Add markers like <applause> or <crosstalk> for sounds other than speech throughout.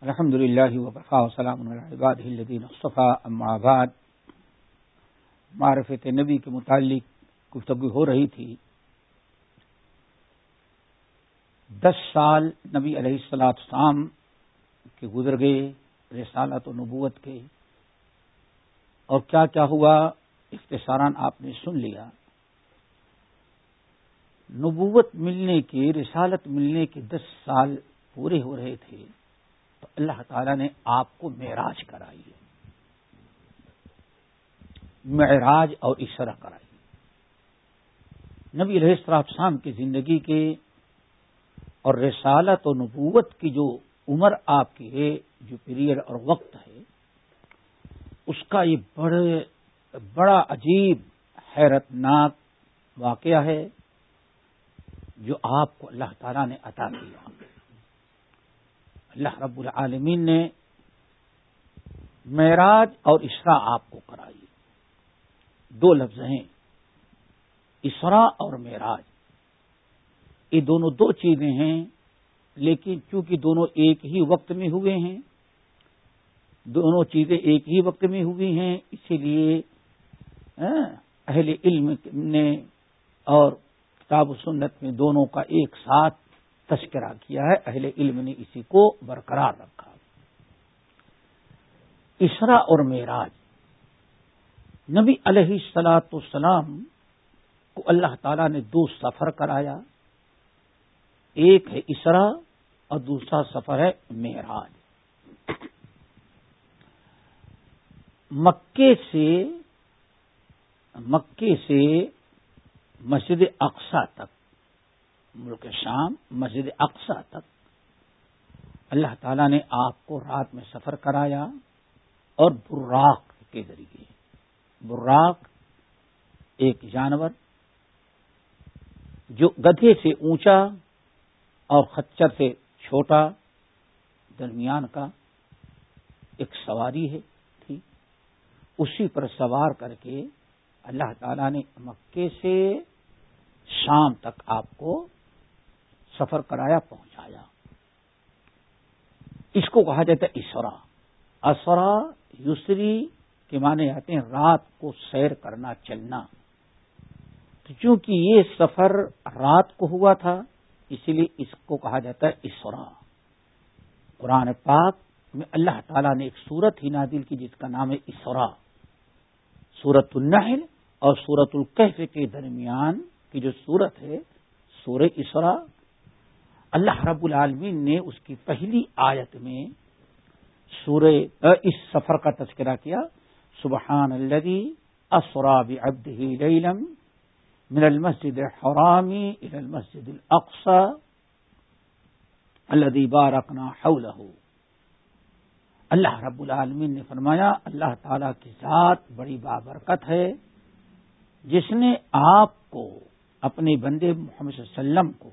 الحمد للہ وبرکا وسلام الدین مصطفیٰ بعد۔ معرفت نبی کے متعلق گفتگو ہو رہی تھی۔ دس سال نبی علیہ السلاط شام کے گزر گئے، رسالت و نبوت کے۔ اور کیا کیا ہوا؟ اختصاران آپ نے سن لیا۔ نبوت ملنے کے، رسالت ملنے کے دس سال پورے ہو رہے تھے۔ تو اللہ تعالی نے آپ کو معراج کرائی ہے۔ معراج اور اشرا کرائی۔ نبی علیہ السلام کی زندگی کے اور رسالت و نبوت کی جو عمر آپ کی ہے، جو پیریڈ اور وقت ہے، اس کا یہ بڑے، بڑا عجیب حیرت ناک واقعہ ہے جو آپ کو اللہ تعالی نے عطا کیا۔ اللہ رب العالمین نے معراج اور اسرا آپ کو کرائی دو لفظ ہیں اسرا اور معراج۔ یہ دونوں دو چیزیں ہیں، لیکن چونکہ دونوں ایک ہی وقت میں ہوئے ہیں، دونوں چیزیں ایک ہی وقت میں ہوئی ہیں، اسی لیے ہاں، اہل علم نے اور کتاب و سنت میں دونوں کا ایک ساتھ تذکرہ کیا ہے، اہل علم نے اسی کو برقرار رکھا۔ اسرا اور معراج، نبی علیہ السلاۃ السلام کو اللہ تعالی نے دو سفر کرایا۔ ایک ہے اسرا اور دوسرا سفر ہے معراج۔ مکے سے مکے سے مسجد اقسا تک ملک شام، مسجد اقسا تک۔ اللہ تعالی نے آپ کو رات میں سفر کرایا اور براق کے ذریعے۔ براق ایک جانور جو گدھے سے اونچا اور خچر سے چھوٹا درمیان کا ایک سواری ہے، تھی۔ اسی پر سوار کر کے اللہ تعالی نے مکے سے شام تک آپ کو سفر کرایا، پہنچایا۔ اس کو کہا جاتا ہے اسرا۔ اسرا یسری کے معنی آتے ہیں رات کو سیر کرنا، چلنا۔ تو چونکہ یہ سفر رات کو ہوا تھا اسی لیے اس کو کہا جاتا ہے اسرا۔ قرآن پاک میں اللہ تعالیٰ نے ایک سورت ہی نادل کی، جس کا نام ہے اسرا۔ سورت النحل اور سورت القحف کے درمیان کی جو سورت ہے، سورہ اسرا اللہ رب العالمین نے اس کی پہلی آیت میں سورہ اس سفر کا تذکرہ کیا، سبحان الذي اسرا بعبده ليلا من المسجد الحرام الى المسجد الاقصى الذي باركنا حوله. اللہ رب العالمین نے فرمایا، اللہ تعالی کی ذات بڑی بابرکت ہے، جس نے آپ کو، اپنے بندے محمد صلی اللہ علیہ وسلم کو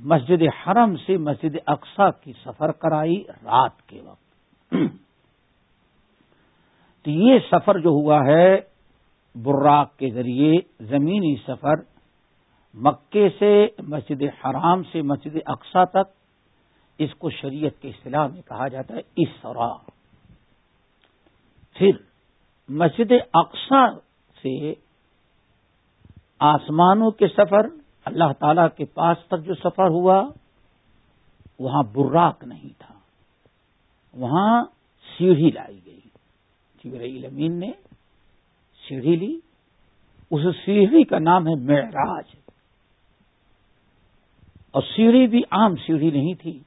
مسجد حرم سے مسجد اقسا کی سفر کرائی رات کے وقت۔ تو یہ سفر جو ہوا ہے، براق کے ذریعے زمینی سفر، مکے سے مسجد حرام سے مسجد اقسا تک، اس کو شریعت کے اصطلاح میں کہا جاتا ہے اسرا پھر مسجد اقسا سے آسمانوں کے سفر اللہ تعالی کے پاس تک جو سفر ہوا، وہاں براق نہیں تھا۔ وہاں سیڑھی لائی گئی۔ جبرائیل امین نے سیڑھی لی۔ اس سیڑھی کا نام ہے معراج۔ اور سیڑھی بھی عام سیڑھی نہیں تھی۔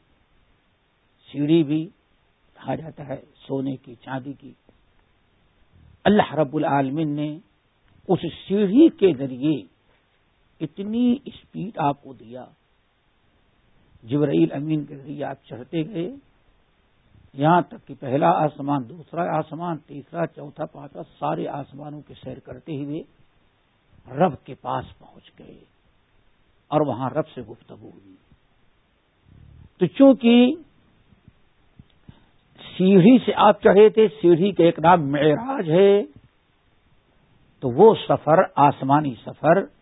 سیڑھی بھی کہا جاتا ہے سونے کی، چاندی کی۔ اللہ رب العالمین نے اس سیڑھی کے ذریعے اتنی اسپیڈ آپ کو دیا۔ جبرائیل امین کے ذریعے آپ چڑھتے گئے۔ یہاں تک کہ پہلا آسمان، دوسرا آسمان، تیسرا، چوتھا، پانچواں، سارے آسمانوں کی سیر کرتے ہوئے رب کے پاس پہنچ گئے اور وہاں رب سے گفتگو ہوئی۔ تو چونکہ سیڑھی سے آپ چڑھے تھے، سیڑھی کا ایک نام معراج ہے، تو وہ سفر، آسمانی سفر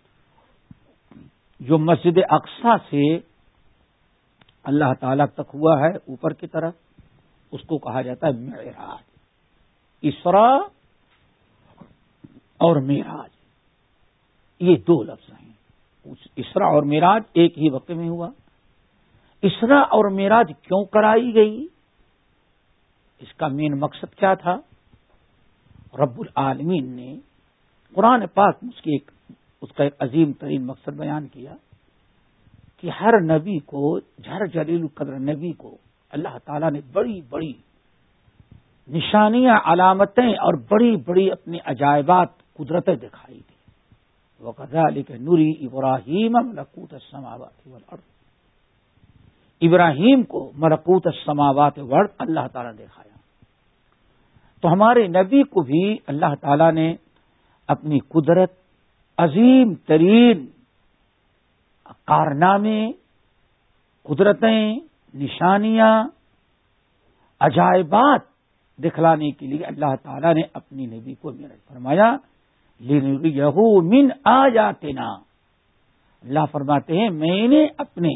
جو مسجد اقسا سے اللہ تعالی تک ہوا ہے، اوپر کی طرف، اس کو کہا جاتا ہے معراج۔ اسرا اور میراج یہ دو لفظ ہیں۔ اسرا اور میراج ایک ہی وقت میں ہوا۔ اسرا اور میراج کیوں کرائی گئی؟ اس کا مین مقصد کیا تھا؟ رب العالمین نے قرآن پاک اس کی ایک اس کا ایک عظیم ترین مقصد بیان کیا کہ ہر نبی کو ہر جلیل القدر نبی کو اللہ تعالی نے بڑی بڑی نشانیاں، علامتیں اور بڑی بڑی اپنی عجائبات، قدرتیں دکھائی تھی وہ علی کے نوری ابراہیم ملکوت سماوات ابراہیم کو ملکوت سماوات ورد اللہ تعالیٰ نے دکھایا۔ تو ہمارے نبی کو بھی اللہ تعالی نے اپنی قدرت عظیم ترین کارنامے، قدرتیں، نشانیاں، عجائبات دکھلانے کے لیے اللہ تعالیٰ نے اپنی نبی کو میرا فرمایا یہو من آ جاتے نا اللہ فرماتے ہیں، میں نے اپنے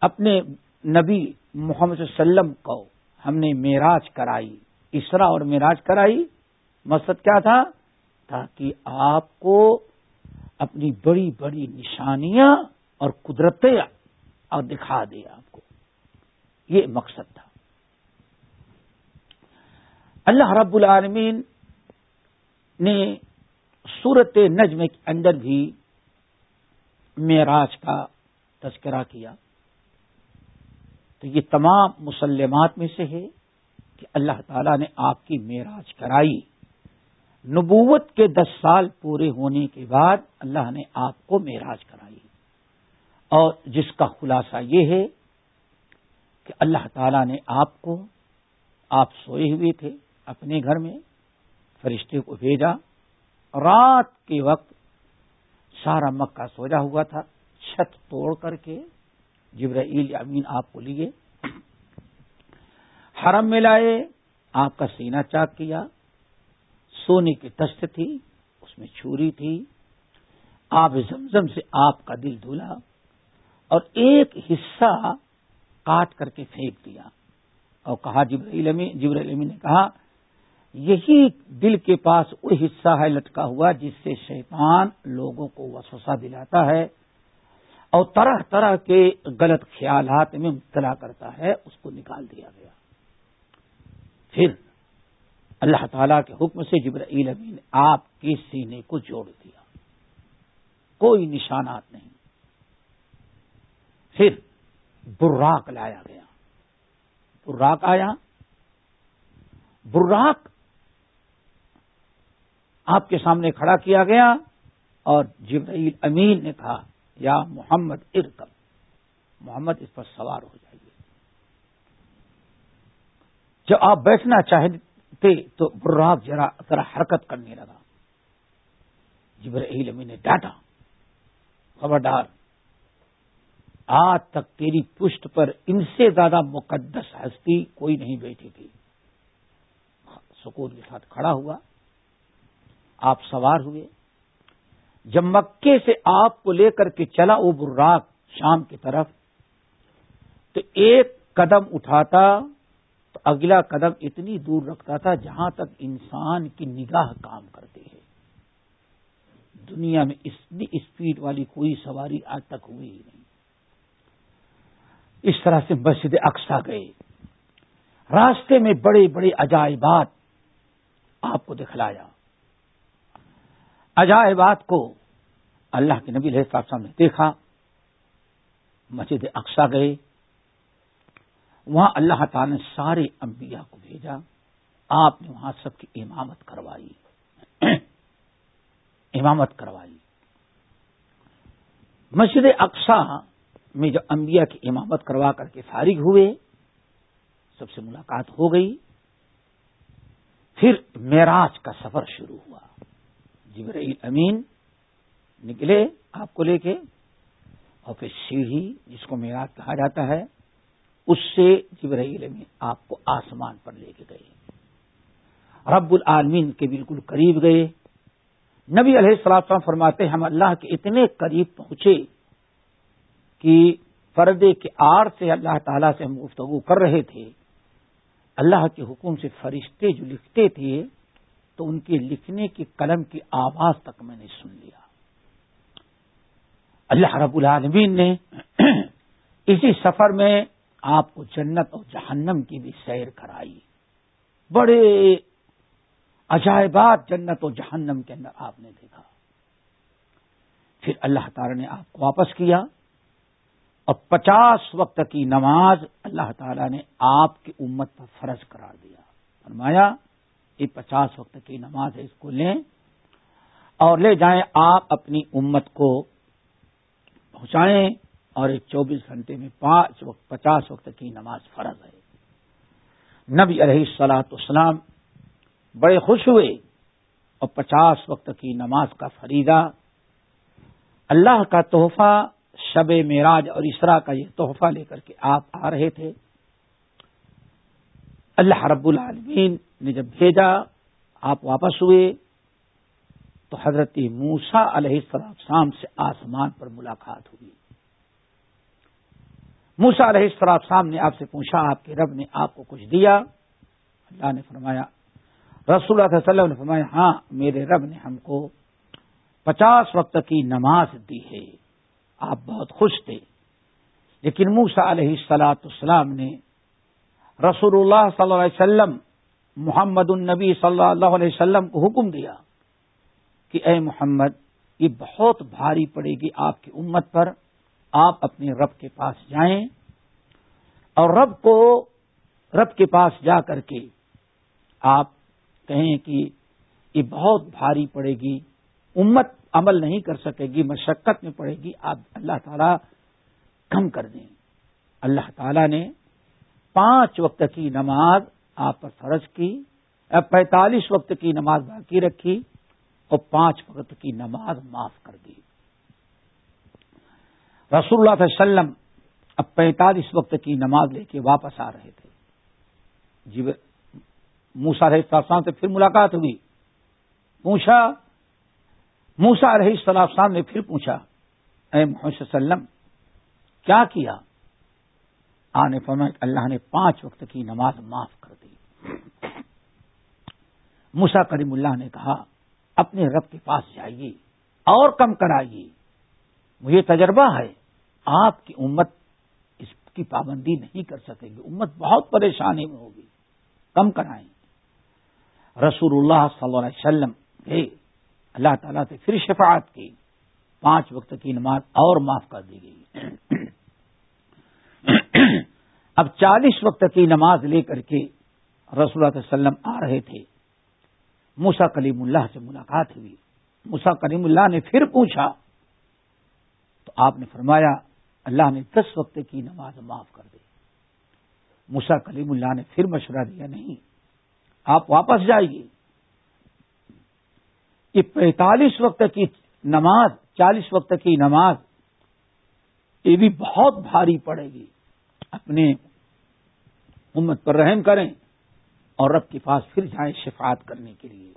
اپنے نبی محمد صلی اللہ علیہ وسلم کو، ہم نے میراج کرائی اسرا اور میراج کرائی۔ مقصد کیا تھا؟ تاکہ آپ کو اپنی بڑی بڑی نشانیاں اور قدرتیں اور دکھا دے آپ کو۔ یہ مقصد تھا۔ اللہ رب العالمین نے صورت نجم کے اندر بھی معراج کا تذکرہ کیا۔ تو یہ تمام مسلمات میں سے ہے کہ اللہ تعالی نے آپ کی معراج کرائی۔ نبوت کے دس سال پورے ہونے کے بعد اللہ نے آپ کو معراج کرائی اور جس کا خلاصہ یہ ہے کہ اللہ تعالی نے آپ کو، آپ سوئے ہوئے تھے اپنے گھر میں، فرشتے کو بھیجا، رات کے وقت سارا مکہ سوجا ہوا تھا، چھت توڑ کر کے جبرائیل امین آپ کو لیے، حرم میں لائے، آپ کا سینہ چاک کیا سونے کی تشت تھی، اس میں چھری تھی۔ آپ زمزم سے آپ کا دل دھلا اور ایک حصہ کاٹ کر کے پھینک دیا۔ اور کہا جبرائیل امین نے کہا، یہی دل کے پاس وہ حصہ ہے لٹکا ہوا جس سے شیطان لوگوں کو وسوسہ دلاتا ہے اور طرح طرح کے غلط خیالات میں مبتلا کرتا ہے، اس کو نکال دیا گیا۔ پھر اللہ تعالی کے حکم سے جبرائیل امین نے آپ کے سینے کو جوڑ دیا۔ کوئی نشانات نہیں۔ پھر براق لایا گیا۔ براق آیا۔ براق آپ کے سامنے کھڑا کیا گیا اور جبرائیل امین نے کہا، یا محمد ارکب، محمد اس پر سوار ہو جائیے۔ جب آپ بیٹھنا چاہیں چاہتے تو براق ذرا ذرا حرکت کرنے لگا۔ جبرائیل امین نے ڈانٹا، خبردار، آج تک تیری پشت پر ان سے زیادہ مقدس ہستی کوئی نہیں بیٹھی تھی۔ سکون کے ساتھ کھڑا ہوا، آپ سوار ہوئے۔ جب مکے سے آپ کو لے کر کے چلا وہ براق شام کی طرف، تو ایک قدم اٹھاتا اگلا قدم اتنی دور رکھتا تھا جہاں تک انسان کی نگاہ کام کرتی ہے دنیا میں اتنی اسپیڈ والی کوئی سواری آج تک ہوئی ہی نہیں۔ اس طرح سے مسجد اقسا گئے۔ راستے میں بڑے بڑے عجائبات آپ کو دکھلایا۔ عجائبات کو اللہ کے نبی صاحب صاحب نے دیکھا۔ مسجد اقسا گئے۔ وہاں اللہ تعالی نے سارے انبیاء کو بھیجا۔ آپ نے وہاں سب کی امامت کروائی۔ <clears throat> امامت کروائی۔ مسجد اقسا میں جو انبیاء کی امامت کروا کر کے فارغ ہوئے، سب سے ملاقات ہو گئی۔ پھر معراج کا سفر شروع ہوا۔ جبرائیل امین نکلے آپ کو لے کے اور پھر سیڑھی جس کو میراج کہا جاتا ہے اس سے جبرائیل امین آپ کو آسمان پر لے کے گئے۔ رب العالمین کے بالکل قریب گئے۔ نبی علیہ السلام فرماتے ہم اللہ کے اتنے قریب پہنچے کہ پردے کے آڑ سے اللہ تعالی سے ہم گفتگو کر رہے تھے۔ اللہ کے حکم سے فرشتے جو لکھتے تھے، تو ان کے لکھنے کی قلم کی آواز تک میں نے سن لیا۔ اللہ رب العالمین نے <clears throat> اسی سفر میں آپ کو جنت اور جہنم کی بھی سیر کرائی۔ بڑے عجائبات جنت و جہنم کے اندر آپ نے دیکھا۔ پھر اللہ تعالی نے آپ کو واپس کیا اور پچاس وقت کی نماز اللہ تعالی نے آپ کی امت پر فرض قرار دیا۔ فرمایا، یہ پچاس وقت کی نماز ہے، اس کو لیں اور لے جائیں، آپ اپنی امت کو پہنچائیں۔ اور ایک چوبیس گھنٹے میں پانچ وقت، پچاس وقت کی نماز فرض ہے۔ نبی علیہ السلاط اسلام بڑے خوش ہوئے اور پچاس وقت کی نماز کا فریدہ اللہ کا تحفہ، شب معراج اور اسرا کا یہ تحفہ لے کر کے آپ آ رہے تھے۔ اللہ رب العالمین نے جب بھیجا، آپ واپس ہوئے تو حضرت موسا علیہ السلام سے آسمان پر ملاقات ہوئی۔ موسا علیہ السلام نے آپ سے پوچھا، آپ کے رب نے آپ کو کچھ دیا؟ اللہ نے فرمایا، رسول اللہ علیہ وسلم نے فرمایا ہاں میرے رب نے ہم کو پچاس وقت کی نماز دی ہے۔ آپ بہت خوش تھے۔ لیکن موسا علیہ السلاۃ السلام نے رسول اللہ صلی اللہ علیہ وسلم، محمد النبی صلی اللہ علیہ وسلم کو حکم دیا کہ، اے محمد، یہ بہت بھاری پڑے گی آپ کی امت پر۔ آپ اپنے رب کے پاس جائیں اور رب کو رب کے پاس جا کر کے آپ کہیں کہ یہ بہت بھاری پڑے گی، امت عمل نہیں کر سکے گی، مشقت میں پڑے گی، آپ اللہ تعالی کم کر دیں۔ اللہ تعالی نے پانچ وقت کی نماز آپ پر فرض کی پینتالیس وقت کی نماز باقی رکھی اور پانچ وقت کی نماز معاف کر دی۔ رسول اللہ علیہ وسلم اب پینتالیس وقت کی نماز لے کے واپس آ رہے تھے۔ جی موسا رہے السلام سے پھر ملاقات ہوئی۔ پوچھا موسا رہی السلام نے پھر پوچھا، اے محمد وسلم، کیا کیا؟ آنے فرمایا اللہ نے پانچ وقت کی نماز معاف کر دی۔ موسا کریم اللہ نے کہا، اپنے رب کے پاس جائیے اور کم کرائیے۔ مجھے تجربہ ہے، آپ کی امت اس کی پابندی نہیں کر سکے گی۔ امت بہت پریشانی میں ہوگی، کم کرائیں رسول اللہ صلی اللہ علیہ وسلم گئے اللہ تعالیٰ سے پھر شفاعت کی۔ پانچ وقت کی نماز اور معاف کر دی گئی۔ اب چالیس وقت کی نماز لے کر کے رسول اللہ علیہ وسلم آ رہے تھے۔ موسا کلیم اللہ سے ملاقات ہوئی۔ موسا کلیم اللہ نے پھر پوچھا آپ نے فرمایا، اللہ نے دس وقت کی نماز معاف کر دی۔ موسا کلیم اللہ نے پھر مشورہ دیا، نہیں، آپ واپس جائیے۔ یہ پینتالیس وقت کی نماز، چالیس وقت کی نماز، یہ بھی بہت بھاری پڑے گی۔ اپنے امت پر رحم کریں اور رب کے پاس پھر جائیں شفاعت کرنے کے لیے۔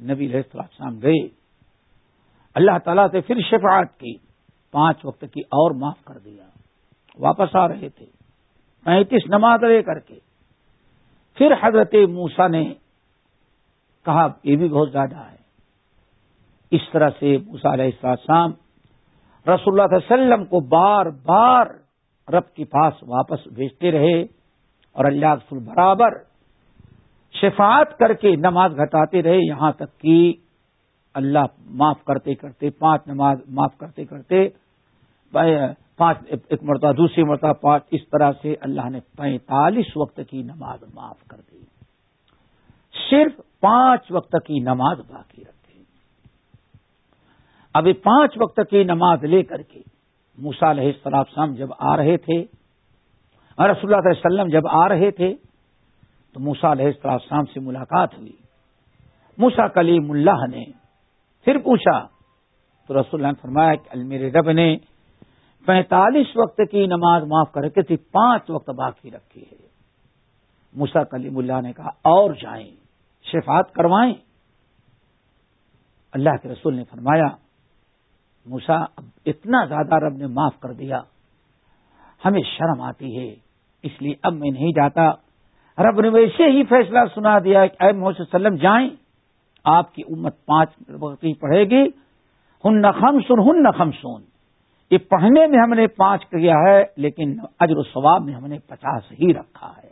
نبی السلام گئے۔ اللہ تعالیٰ سے پھر شفاعت کی۔ پانچ وقت کی اور معاف کر دیا۔ واپس آ رہے تھے۔ پینتیس نماز لے کر کے۔ پھر حضرت موسا نے کہا، یہ بھی بہت زیادہ ہے۔ اس طرح سے موسا علیہ السلام رسول اللہ علیہ وسلم کو بار بار رب کے پاس واپس بھیجتے رہے اور اللہ برابر شفاعت کر کے نماز گھٹاتے رہے۔ یہاں تک کہ اللہ معاف کرتے کرتے، پانچ نماز معاف کرتے کرتے پانچ، ایک مرتبہ، دوسری مرتبہ پانچ، اس طرح سے اللہ نے پینتالیس وقت کی نماز معاف کر دی۔ صرف پانچ وقت کی نماز باقی رکھے ابھی پانچ وقت کی نماز لے کر کے موسا علیہ السلام جب آ رہے تھے، رسول اللہ علیہ وسلم جب آ رہے تھے، تو موسا علیہ السلام سے ملاقات ہوئی۔ موسا کلیم اللہ نے پھر پوچھا، تو رسول اللہ نے فرمایا کہ المیر رب نے پینتالیس وقت کی نماز معاف کر کے تھی، پانچ وقت باقی رکھی ہے۔ موسا کلیم اللہ نے کہا، اور جائیں شفات کروائیں۔ اللہ کے رسول نے فرمایا موسا اتنا زیادہ رب نے معاف کر دیا، ہمیں شرم آتی ہے، اس لیے اب میں نہیں جاتا۔ رب نے ویسے ہی فیصلہ سنا دیا کہ اے محسوس وسلم، جائیں۔ آپ کی امت پانچ وقت پڑھے گی۔ ہن نخم سن ہن نخم سن یہ پڑھنے میں ہم نے پانچ کیا ہے، لیکن اجر و ثواب میں ہم نے پچاس ہی رکھا ہے۔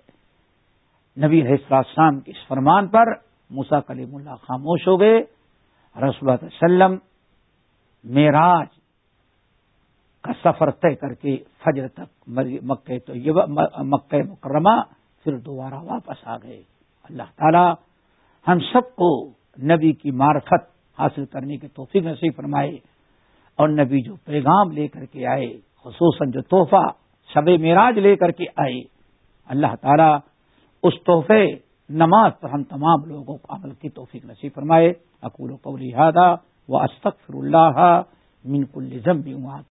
نبی السلام کے اس فرمان پر موسا کلیم اللہ خاموش ہو گئے۔ رسول اللہ علیہ وسلم میراج کا سفر طے کر کے فجر تک مکہ تو مکہ مکرمہ پھر دوبارہ واپس آ گئے۔ اللہ تعالی ہم سب کو نبی کی معرفت حاصل کرنے کے توفیق نصیب فرمائے۔ اور نبی جو پیغام لے کر کے آئے، خصوصاً جو تحفہ شب معراج لے کر کے آئے، اللہ تعالی اس تحفے نماز پر ہم تمام لوگوں کو عمل کی توفیق نصیب فرمائے۔ اکول و قولی ہادہ و استخر اللہ من کل ضم